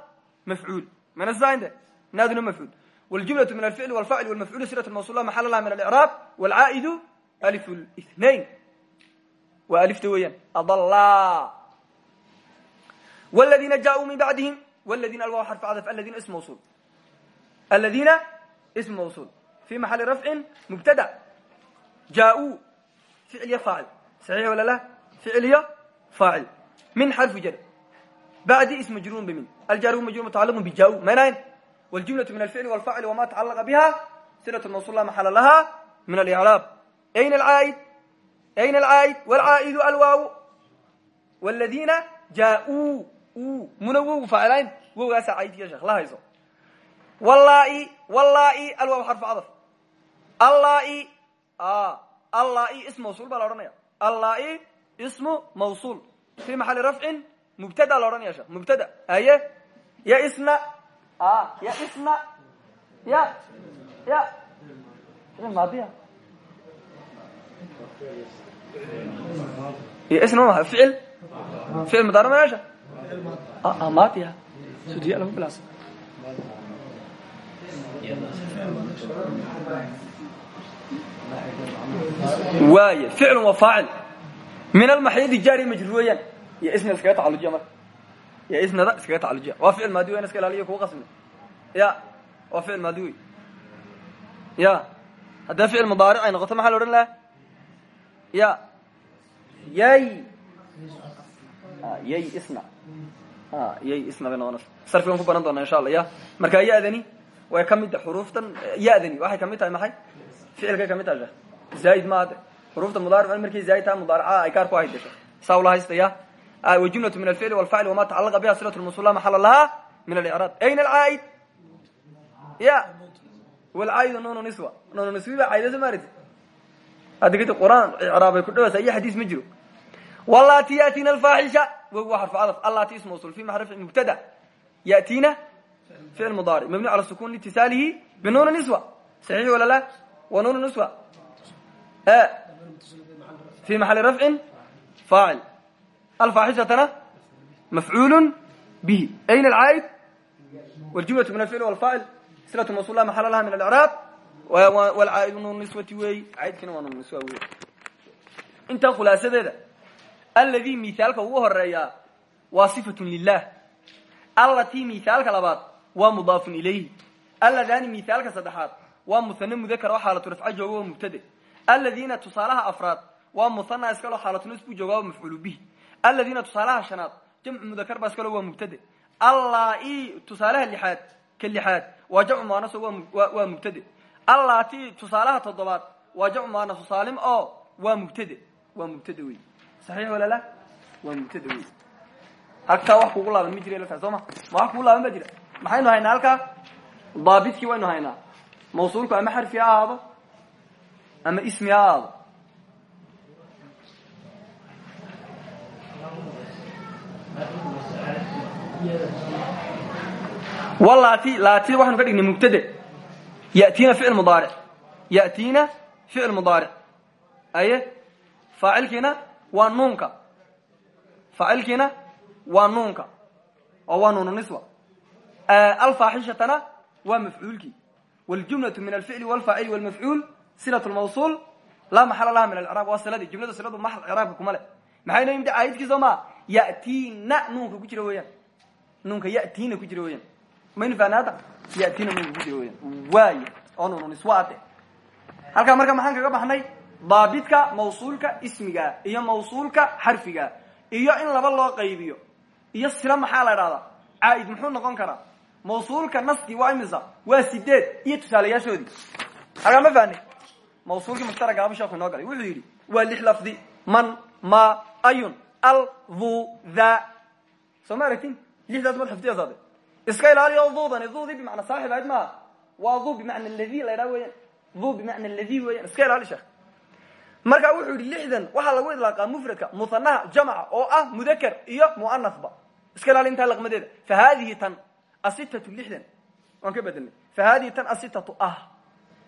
mafcuul mana sainte naaduna mafcuul wljumlatu min alficli walfacli walmafcuul sirat mawsul la maxala laha min alcraab walcaa'idu alif lithnain waa alifta weeyaan adalla wladiina jaauu min bacdihim wladiina alwaw xarfu cadf aladiina ism mawsul aladiina ism mawsul fi maxali rafcin mubtada jaauu ficil iyo faacil saxiix walala ficiliyo faacil min xarfu jar bacdi is majruurun bimin aljaru majrur mutacalliqun bijaa-u maynahayn waljumlatu min alficli walfacil wama tacalaqa biha sinatu mawsula maxala lahaa min alicraab ayna alcaa'id ayna alcaa'id walcaa'idu alwaaw waladiina jaa-uu u muna wow faacilayn wowgaasa caidkiya sheekh la hayso wallaa-i wallaa-i alwaaw xarfu cadaf allaa-i allaa-i is mawsuul baa la odhanaya allai ismu mawsul. Fi maxali rafcin mubtada la odhanaya sheekh mubtada. Aye? Ya isna. Ya isna. Ya. Ya. Maadiya ya. Isna ma ficil ficil mudaara meesha maadiya sudiya lagu bilaasa waay ficl waa faacil min almaxyadi jaari majruur weeyaan iyo isna iskaga tacalujiya marka. Iyo isnada iskaga tacalujiya waa ficil maadi weyan iska ilaaliyo kuga qasmi. Ya waa ficil maadi wey ya haddii ficil mudaaric ay noqoto maxaa la odhan laha ya yay. Yay isna. Yay isna bay noqonaysa sarfigan ku baran doona insha allah ya marka ya-dani way ka mid tahay xuruuftan ya-dani waxay ka mid tahay maxay ficilkay ka mid sheekh zaaid ma ade xuruufta mudaaric markay zaaid taha mudaaracada ay gaar ku ahayd sheekh saa ula haysta ya wajumlatu min alficli walfacli wama tacalaqa biha silat lmusula maxala laha min alicraab ayna alcaa'id ya walcaa'idu nono niswa nono niswi ba caydasa maarati hadda kadib qur'aan icraabay ku dhawaysa iyo xadiis ma jiro wallati yatina alfaaxisha wog waa xarfu cadaf allati ism mawsul fi maxrafin mubtada yatina ficil mudaaric mabni cala sukun liitisaalihi binuuni niswa saxiix wala la wa nuunu niswa fi maxali rafcin faacil alfaaxishatana mafcuul bihi ayna alcaa'id wljumlatu min alficl walfaacil silatu mawsul la maxala laha min alcraab walcaa'idu nuun niswati weey caydkina waa nuun niswa wey intaa khulaasadeeda alladii mithaalka ugu horeeyaa waa sifatun lilah allatii mithaalka labaad waa mudaafun ilayhi alladani mithaalka saddexaad waa muhane mudakar oo xaalatu rafca jooga waa mubtade aladiina tusaalaha afraad waa muhana iskaloo xaalatulnas buu jooga waa mafcuulu bihi. Aladiina tusaalaha shanaad jamcu mudakar baa iskalo waa mubtade allai tusaalaha lixaad ka lixaad waa jamcu muanaso waa mubtade allati tusaalaha toddobaad waa jamcu muanasu saalim oo waa mubtade waa mubtade wey saxiix wala la waa mubtade wey halkaa wax kugu laaban ma jira lata soo ma? Ma wax kugu laaban ba jira. Maxaynu haynaa halkaa? Daabidkii waynu haynaa mawsuulku ama xarfi ha ahaado ama ismi ha ahaado. Walaati laati waxaanu ka dhignay mubtade. Yatiina ficil mudaaric yatiina ficil mudaaric aye faacilkiina waa nuunka. Faacilkiina waa nuunka. Oo waa nuunu niswa. Alfaaxishatana waa mafcuulkii wljumlau min alficli wlfaacili wlmafcuul silat mawsuul laa maxala laha min alcraaq waa siladii jumlada siladu maxal craabka kuma leh maxay noo yimid caayidkii soo maa yatiina nuunka ku jira weeyaan nuunka yatiina ku jira weeyaan maynu fahna hadda yatiina nuunka ku jira weyaan waay oo nuunun iswaate halkaa marka maxaan kaga baxnay daabitka mawsuulka ismigaa iyo mawsuulka xarfigaa iyo in laba loo qaybiyo iyo sila maxaa la idhahdaa caaid muxuu noqon karaa mawsuulka naskii waa imisa? Waa sideed iyo tusaalayaashoodii. Halkaa ma fahni mawsuulkii mushtaragaaba sheeku inoo galay. Wuxuu yidhi waa lix lafdi. Man ma ayun al dhu tha soo ma aragtin lixdaas mad xifdiyasaade iska ilaaliyo duudani duudii bimacna saaxib ahayd maaha waa dhu bimacna ladi la ydhaha weeyaan. Dhu bimacna ladi weeyaan. Iska ilaali sheekh marka wuxuu yidhi lixdan waxaa lagu idlaaqaa mufradka muhanaha jamca oo ah mudaker iyo muanasba iska ilaali intaa laqmadeeda. Fa hadihi tan asitatu lixdan waan ka bedelnay. Fa hadihi tan asitatu ah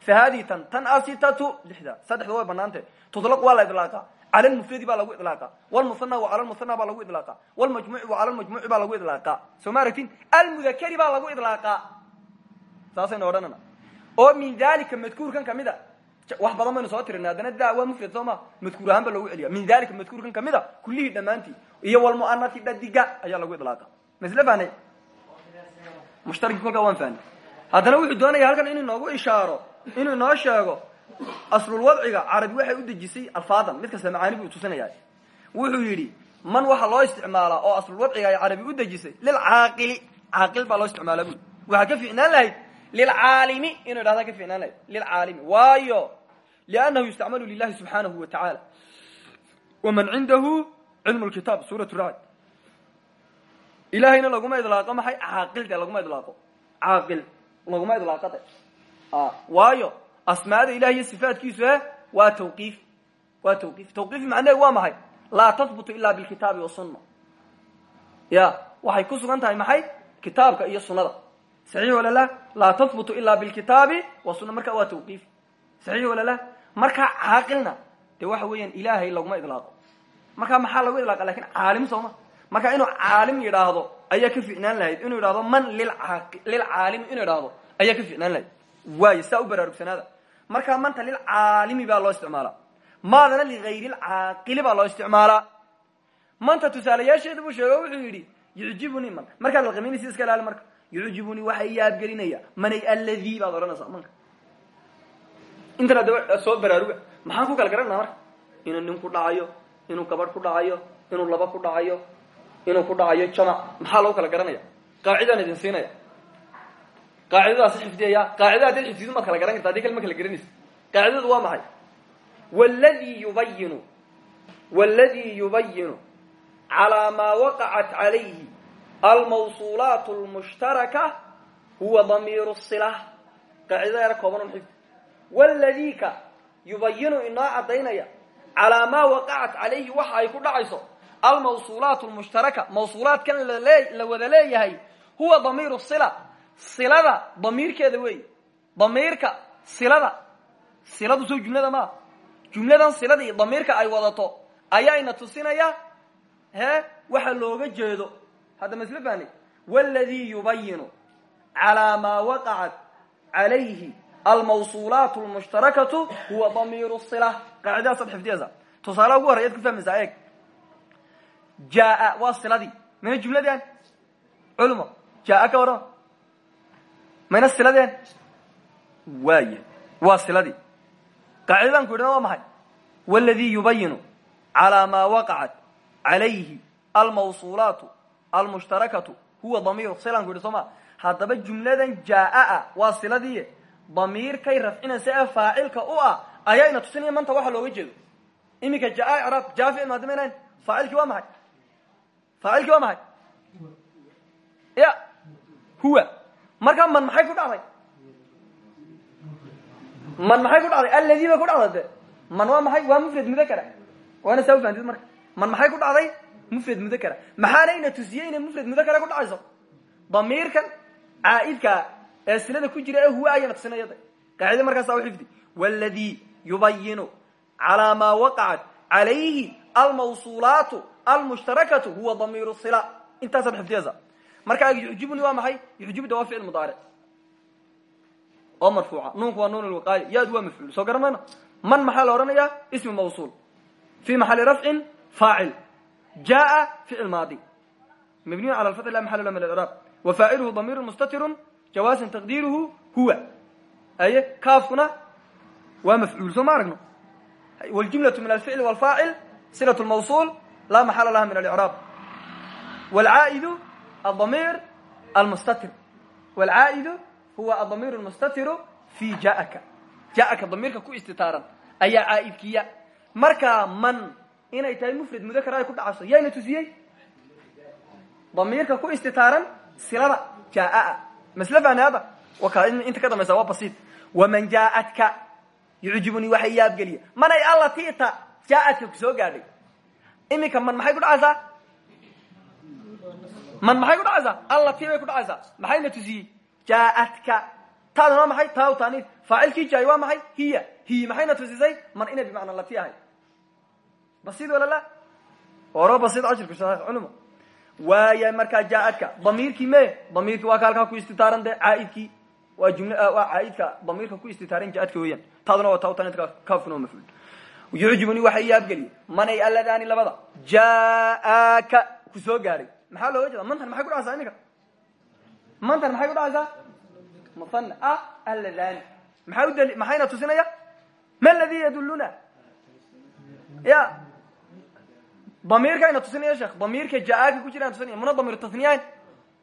fa hadihi tan tan asitatu lixda saddexda way banaantay tudlaq waa la idlaaqa. Cala lmufradi baa lagu idlaaqa. Wlmuhana wa cala lmuhana baa lagu idlaaqa. Wlmajmuci wa cala lmajmuci baa lagu idlaaqa. Soo ma aragtin? Almudakeri baa lagu idlaaqa. Saasaynu odhanana. Oo min dalika madkuurkan ka mid a wax badan baynu soo tirinay haddana da waa mufrad soo ma? Madkuur ahaan ba loogu celiya min dalika madkuurkan ka mid a kullihii dhammaantii iyo walmu'anati dhadiga ayaa lagu idlaaqa. Masle fahnay mushtariki kolkaa waan fahnay haddana wuxuu doonaya halkan inuu inoogu ishaaro inuu inoo sheego aslulwadciga carabi waxay u dejisay alfaadan. Mid kasta macaani buu tusinaya wuxuu yidhi man waxaa loo isticmaalaa oo aslulwadciga ay carabi u dejisay lilcaaqili caaqil baa loo isticmaalaa bui waxaa ka fiicnaan lahayd lilcaalimi inu idhahda ka fiicnaan lahayd lilcaalimi waayo liannahu yustacmalu lilahi subxaanahu wa tacaala waman cindahu cilmu lkitaab suurat racd ilahayna laguma idlaaqo maxay caaqil de laguma idlaaqo? Caaqil laguma idlaaqo de waayo asmaada ilahi iyo sifaatkiisu e waa tawqiif. Waa tawqiif. Tawqiif macnaheedu waa maxay? Laa tahbutu ila bilkitaabi wasunna ya waxay ku sugan tahay maxay? Kitaabka iyo sunada saxiix wala la? Laa tahbutu ila bilkitaabi wasuna marka waa tawqiif. Saxiix wala la? Markaa caaqilna dee waxa weeyaan ilaahay laguma idlaaqo. Markaa maxaa lagu idlaaqa? Lakin caalim sooma marka inuu caalim yidhaahdo ayaa ka ficnaan lahayd. Inuu yidhahdo man lilcaalimi inuu idhaahdo ayaa ka ficnaan lahayd. Waayo saa u baraarugsanaada markaa manta lilcaalimi baa loo isticmaalaa maadana ligayri lcaaqili baa loo isticmaalaa manta tusaalayaasheeda buu sheego wuxuu yidhi yucjibunii man. Markaad laqaminaysa iska ilaali marka yucjibunii waxa yaabgelinaya manay alladii baad odhanaysaa manka. Intan adaba soo baraaruga maxaan ku kala garanaa marka? Inuu nin ku dhacayo inuu gabadh ku dhacayo inuu laba ku dhacayo inuu ku dhacayo jamac maxaa lagu kala garanaya qaacidaan idin siinaya qaacidadaasi xifdiyaya qaacida haddaad xifdidu maad kala garan karta hadii kale ma kala garanaysa qaacidadu waa maxay wladii yubayinu wاladii yubayinu calىa maa waqacat calayhi almawsuulaat اlmushtaraka huwa damiir sila qaacidada yara kooban un xifdi wladiika yubayinu inoo cadaynaya calaa maa waqacat calayhi waxa ay ku dhacayso almawsuulaat lmushtaraka mawsuulaadkan la wada leeyahay huwa damiiru sila. Silada damiirkeeda weey. Damiirka silada. Siladu soo jumlada maa jumladan siladii damiirka ay wadato ayaayna tusinaya he waxa looga jeedo. Hadda masle fahni wladii yubayinu calaa maa waqacat calayhi almawsuulaat lmushtarakatu huwa damiiru sila. Qaacidadaasad xifdiyaysa tusaale ugu horey ad ku jaa waa siladii mayna jumladeen? Culmo jaa ka warrama mayna siladeen? Waaya waa siladii qaacidadan ku yidhana waa maxay? Wladii yubayinu calaa maa waqacat calayhi almawsuulaatu almushtarakatu huwa damiiru. Silan ku yidhi soo ma? Haddaba jumladan jaa-a waa siladii damiirkay rafcinaysa ee faacilka u ah ayaayna tusinaya manta waxa looga jeedo. Iminka jaa icraab jaa ficil maadimaynayn faacilkii waa maxay faacilkii waa maxay? Ya. Huwa. Markaa man maxay ku dhacday? Man maxay ku dhacday? Alladii bay ku dhacday de. Man waa maxay? Waa mufrad mudakara waana saa ufahamtid marka. Man maxay ku dhacday? Mufrad mudakara maxaana ina tusiyey inay mufrad mudakara ku dhacayso? Damiirkan caaidka ee silada ku jira ee huwa ayana tusinaya qaacida markaasa u xifdi. Wladii yubayinu calaa maa waqacat calayhi almawsuulaatu almushtarakatu huwa damiir sila. Intaasaad xifdiyaysa markaa yucjibuni waa maxay? Yucjibda waa ficil mudaaric oo marfuuca. Nuunku waa nuun lwiqaaya yaadu waa mafcuul soo garan mayno man maxaa la odhanayaa ismi mawsuul. Fi maxali rafcin faacil jaa ficil maadi. Mabniyu cala lfatx la maxal la min alcraab wa faaciluhu damiiru mustatirun jawaasan taqdiiruhu huwa. Aye kaafkuna waa mafcuul soo ma aragno? Wljumlatu min alficli walfaacil silat lmawsuul laa maxala laha min alcraab wlcaa'idu adamiir almustatir wlcaa'idu huwa adamiir lmustatiru fi jaaka jaaka damiirka ku istitaaran ayaa caaidkiya markaa man inay tahay mufrad mudakar ay ku dhacayso yayna tusiyey damiirka ku istitaaran silada jaa masle fahnaada waka inta ka dambaysa waa basiid waman jaaadka yucjibunii waxay yaabgeliya manay alla tita jaaadka ku soo gaadhay iminka man maxay ku dhacaysaa? Man maxay ku dhacaysaa? Alla ti bay ku dhacaysaa. Maxayna tusiyey? Jaaadka taaduna waa maxay? Taa taniif faacilkii jaay waa maxay? Hiya. Hiy maxayna tusisay? Man inay bimacna lati ahay. Basiid wala la oro basiid cashirka shaekh culimo waaya markaa jaaadka damiirkii me damiirkii waa ka halkaa ku istitaaran de caaidkii. Waa juml waa caaidka. Damiirka ku istitaaran jaadka weeyaan. Taaduna waa taa kaafkuna waa mafcuul yucjibuni waxay yaabgeliye manay alladani labada. Jaaaka ku soo gaadhay maxaa looga jeeda mantan maxay ku dhacaysaa iminka? Mantan maxay ku dhacaysaa? Muana ah alladani maxaa udali maxayna tusinaya? Ma ladii yaduluna ya. Damiirka ayna tusinaya sheekh? Damiirka jaaaka ku jiraan tusinaya. Muna damiir taniyayn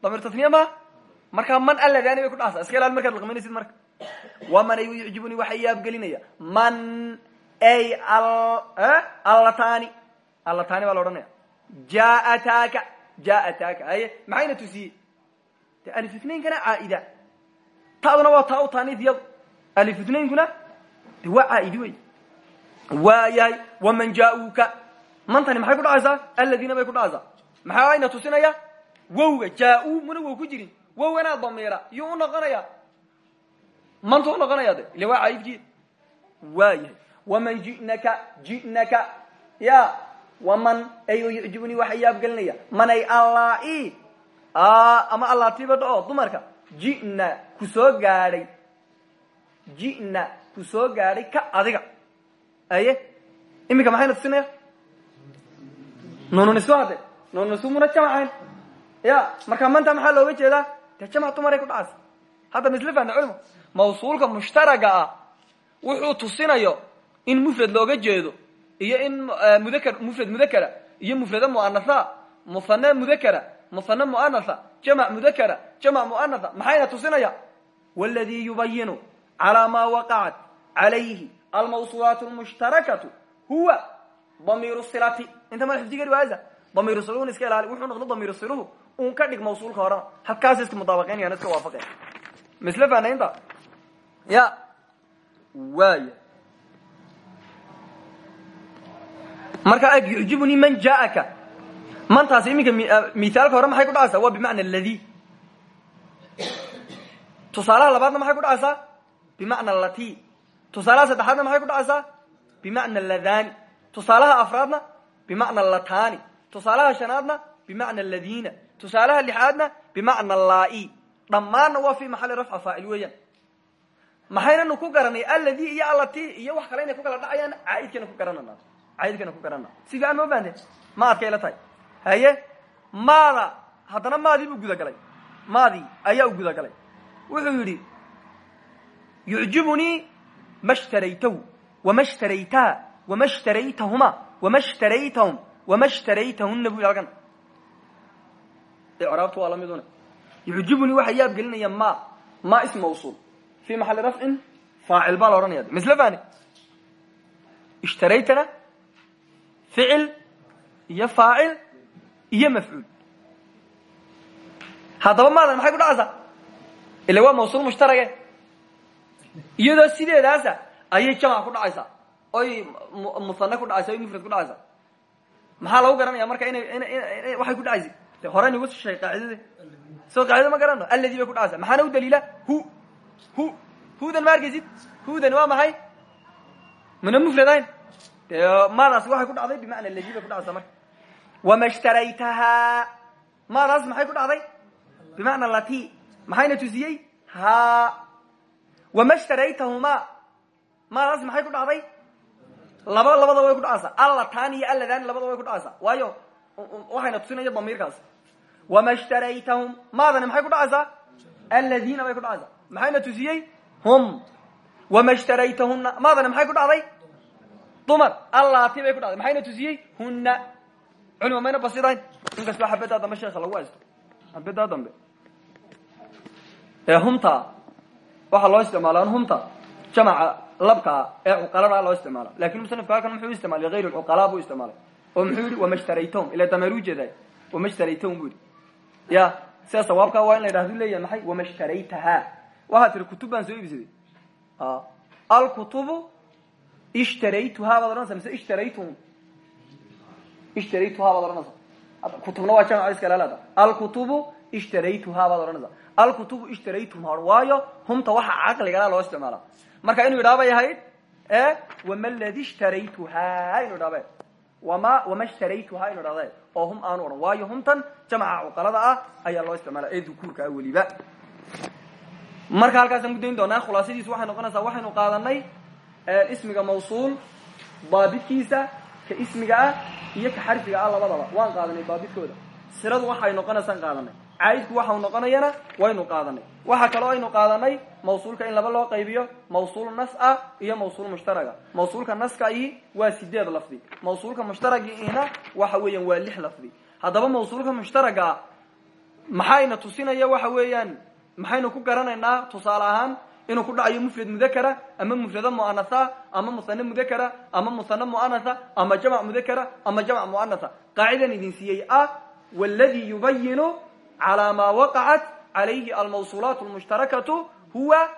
damiir taniya ma? Markaa man alladani bay ku dhacaysaa. Iska ilaali markaad laqminaysid marka. Waman ay yucjibuni waxay yaabgelinaya man ay allatani allatani baa la odhanaya jaataaka jaataaka haye maxayna tusiyey de alif itnainkana caaida taaduna waa taa u taaniif yadu alif itnainkuna de waa caaidi wey waa yahay waman jauka mantani maxay ku dhacaysaa aladiina bay ku dhacaysaa maxaa ayna tusinaya wowga jaa muna wow ku jirin wowganaa damiira yuu u noqonaya manta u noqonaya de ile waa caaidkii waa yahay waman jinaka jinaka ya waman ayo yucjibunii waxay yaabgelinaya manay allai ama allaatiiba dhaco dumarka jina ku soo gaadhay jina ku soo gaadhay ka adiga aye iminka maxayna tusinaya nununisku hadde nununisku muna jamacayn ya marka manta maxaa looga jeedaa dee jamac dumaray ku dhacaysa hadda misle fahna culimo mawsuulka mushtaraga ah wuxuu tusinayo in mufrad looga jeedo iyo in mudakr mufrad mudakara iyo mufrada muanatha muhane mudakara muhane muanatha jamac mudakara jamac muanatha maxayna tusinaya? Wladii yubayinu calaa maa waqacat calayhi almawsuulaat lmushtarakatu huwa damiiru silati inta mada xifdigeri waasa damiiru silun iska ilaali wuxuu noqdo damiiru siluhu un ka dhig mawsuulka horena halkaas iska mudaabaqeynayaan iska waafaqeen. Misle fahnaynta? Ya. Waaya marka eg yucjibunii man jaaka. Mantaasi iminka mithaalka hore maxay ku dhacaysaa? Waa bimacna ladi tusaalaha labaadna maxay ku dhacaysaa? Bimacna lati tusaalaha saddexaadna maxay ku dhacaysaa? Bimacna ladani tusaalaha afraadna? Bimacna latani tusaalaha shanaadna? Bimacna ladina tusaalaha lixaadna? Bimacna lai dhammaanna waa fi maxali rafca faacil weeyaan. Maxaynanu ku garanay aladi iyo alati iyo wax kale inay ku kala dhacayaan caaidkana ku garanana caaidkana ku garana si fiican ma bahnteen ma adkay la tahay. Haye maada haddana maadii buu gudagalay. Maadii ayaa u gudagalay. Wuxuu yidhi yucjibunii ma shtaraytahu wama shtaraytaha wama shtaraytahuma wama shtaraytahum wama shtaraytahuna bu yidhi halkan. Icraabtu waa lamiduna yucjibunii waxaa yaabgelinaya ma ma ism mawsuul fi maxali rafcin faacil baa la odhanaya misle fani ishtaraytana ficil iyo faacil iyo mafcuul haddaba maadan maxay ku dhacaysaa? Ila waa mawsuul mushtarage. Iyadoo sideedaasa ayay jamac ku dhacaysaa. Oy musane ku dhacaysa oy mufrad ku dhacaysaa. Maxaa lagu garanaya marka inay ina waxay ku dhacaysa? De hore nagu shay qaacidade soo qaacida ma garano alladii bay ku dhacaysa maxaana u daliila? Hu hu hudan ma arkaysid hudan waa maxay? Mana mufradayn dee maadaas waxay ku dhacday bimacna ladii bay ku dhacaysa marka wama shtaraytahaa maadaas maxay ku dhacday? Bimacna lati. Maxayna tusiyey? Ha. Wama shtaraytahumaa maadaas maxay ku dhacday? Laba labada way ku dhacaysaa allatan iyo alladani labada way ku dhacaysaa waayo waxayna tusinaya damiirkaas. Wama shtaraytahum maadani maxay ku dhacaysaa alladina bay ku dhacaysaa maxayna tusiyey? Hum. Wama shtaraytahuna maadani maxay ku dhacday dumar. Allati bay ku dhacday. Maxayna tusiyey? Huna culima mayna basidayn. Inkastoo xabadaa dambe sheeka lagu haysto. Xabadaa dambe ee humta. Waxaa loo isticmaalaa humta. Jamaca labkaa ee cuqalada loo isticmaala laakiin musanifka halkan muxuu isticmaalay? Hayr cuqalaa buu isticmaalay. Oo muxuu yihi wama shtaraytahum ila dameer ujeeday wama shtaraytahum bu yihi ya sida sawaabkaa waa in la yidhahdu leeyahay maxay? Wama shtaraytaha waxaa tiri kutub baan soo iibsaday. Alkutubu ishtaraytuhaa baad ohanaysa mise ishtaraytuhum ishtaraytuhaa baad ohanaysa kutubna waa jamac iska laalada alkutubu ishtaraytuhaa baad ohanaysa alkutubu ishtaraytum har waayo humta waxa caqligala loo isticmaala marka inuu idhaabay ahayd e wama ladi ishtaraytuhaa inu idhaabe wama wama ishtaraytuhaa inu idhahde oo hum aanu odhan waayo humtan jamaca cuqalada ah ayaa loo isticmaala ee dukuurka ah weliba marka halkaasaan ku dayn doonaa khulaasadiisu waxay noqonaysaa waxaynu qaadanay ismiga mawsuul daabidkiisa ka ismiga ah iyo ka xarfiga ah labadaba. Waan qaadanay daabidkooda siradu waxay noqonaysaan qaadanay. Caidku waxau noqonayana waynu qaadanay. Waxaa kaloo aynu qaadanay mawsuulka in laba loo qaybiyo mawsuul nas ah iyo mawsuul mushtaraga. Mawsuulka naska ii waa sideed lafdi. Mawsuulka mushtaragiina waxa weeyaan waa lix lafdi. Haddaba mawsuulka mushtaraga maxayna tusinaya waxa weeyaan maxaynu ku garanaynaa tusaale ahaan inuu ku dhacayo mufrad mudakara ama mufrado muanatha ama musane mudakara ama musane muanatha ama jamc mudakara ama jamc muanatha. Qaacidan idin siiyey ah wladi yubayinu calى ma waqacat calayhi almawsuulaat lmushtarakatu huwa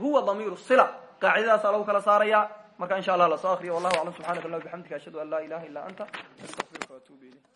huwa damiir sila. Qaacidadaasa lagu kala saaraya. Marka insha allah la soo akriyo wallahu aclam subxanak allah bxamdika ashhadu an laa ilaha illa anta astaqfiruka watubu ilayk